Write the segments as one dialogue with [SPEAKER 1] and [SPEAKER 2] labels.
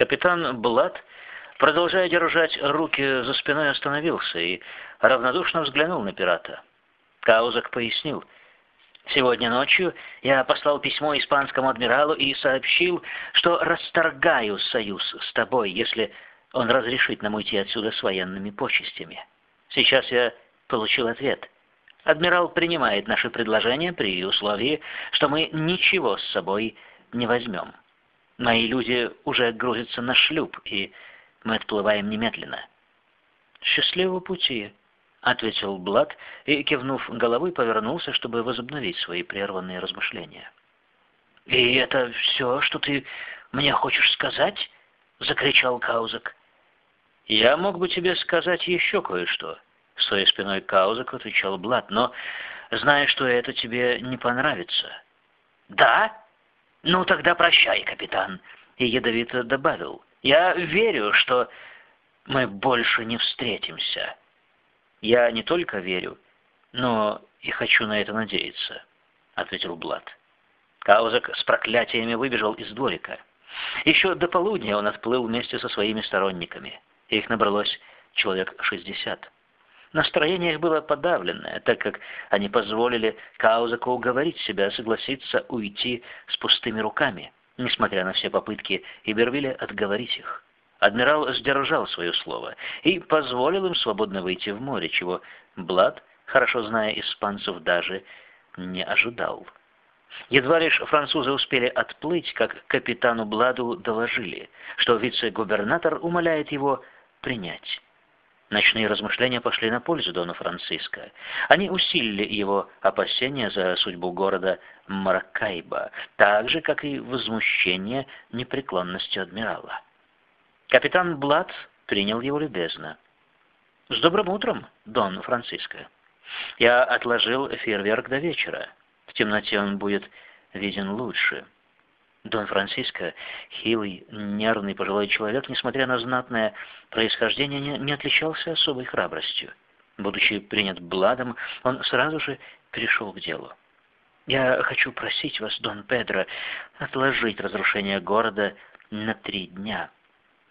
[SPEAKER 1] Капитан Блад, продолжая держать руки за спиной, остановился и равнодушно взглянул на пирата. Каузак пояснил. «Сегодня ночью я послал письмо испанскому адмиралу и сообщил, что расторгаю союз с тобой, если он разрешит нам уйти отсюда с военными почестями. Сейчас я получил ответ. Адмирал принимает наше предложение при условии, что мы ничего с собой не возьмем. Мои люди уже грузятся на шлюп, и мы отплываем немедленно. «Счастливого пути», — ответил Блад и, кивнув головой, повернулся, чтобы возобновить свои прерванные размышления. «И это все, что ты мне хочешь сказать?» — закричал Каузак. «Я мог бы тебе сказать еще кое-что», — своей спиной Каузак отвечал Блад, «но зная, что это тебе не понравится». «Да? Ну тогда прощай, капитан», — и ядовито добавил. «Я верю, что мы больше не встретимся». «Я не только верю, но и хочу на это надеяться», — ответил Блад. Каузак с проклятиями выбежал из дворика. Еще до полудня он отплыл вместе со своими сторонниками. Их набралось человек шестьдесят. Настроение их было подавленное, так как они позволили Каузаку уговорить себя согласиться уйти с пустыми руками, несмотря на все попытки Ибервилля отговорить их. Адмирал сдержал свое слово и позволил им свободно выйти в море, чего Блад, хорошо зная испанцев, даже не ожидал. Едва лишь французы успели отплыть, как капитану Бладу доложили, что вице-губернатор умоляет его принять. Ночные размышления пошли на пользу Дона Франциско. Они усилили его опасения за судьбу города Маракайба, так же, как и возмущение непреклонностью адмирала. Капитан Блад принял его любезно. «С добрым утром, Дон Франциско. Я отложил фейерверк до вечера. В темноте он будет виден лучше». Дон Франциско, хилый, нервный пожилой человек, несмотря на знатное происхождение, не, отличался особой храбростью. Будучи принят Бладом, он сразу же перешел к делу. «Я хочу просить вас, Дон Педро, отложить разрушение города на три дня».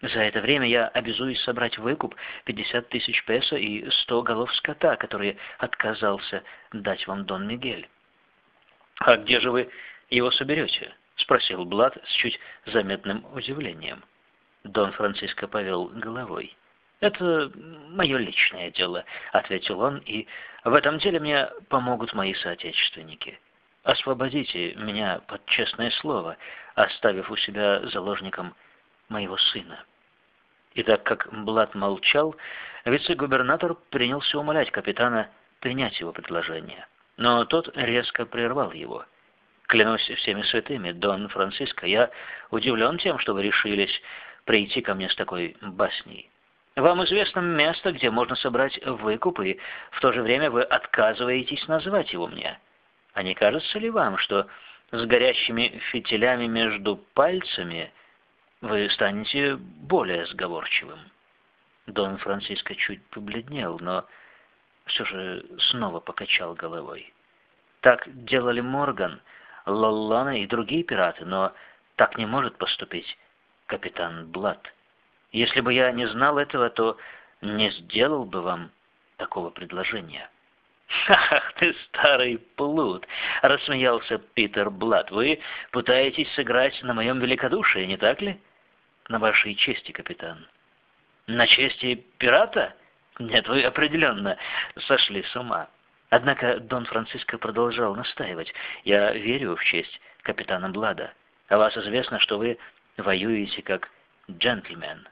[SPEAKER 1] За это время я обязуюсь собрать выкуп 50 тысяч песо и 100 голов скота, которые отказался дать вам Дон Мигель. «А где же вы его соберете?» — спросил Блад с чуть заметным удивлением. Дон Франциско повел головой. «Это мое личное дело», — ответил он, — «и в этом деле мне помогут мои соотечественники. Освободите меня под честное слово, оставив у себя заложником моего сына». И так как Блад молчал, вице-губернатор принялся умолять капитана принять его предложение. Но тот резко прервал его. «Клянусь всеми святыми, Дон Франциско, я удивлен тем, что вы решились прийти ко мне с такой басней. Вам известно место, где можно собрать выкуп, и в то же время вы отказываетесь назвать его мне. А не кажется ли вам, что с горящими фитилями между пальцами вы станете более сговорчивым. Дон Франциско чуть побледнел, но все же снова покачал головой. Так делали Морган, Лоллона и другие пираты, но так не может поступить капитан Блад. Если бы я не знал этого, то не сделал бы вам такого предложения. «Ах ты, старый плут!» — рассмеялся Питер Блад. «Вы пытаетесь сыграть на моем великодушии, не так ли?» на вашей чести, капитан. На чести пирата? Нет, вы определенно сошли с ума. Однако Дон Франциско продолжал настаивать. Я верю в честь капитана Блада. О вас известно, что вы воюете как джентльмен.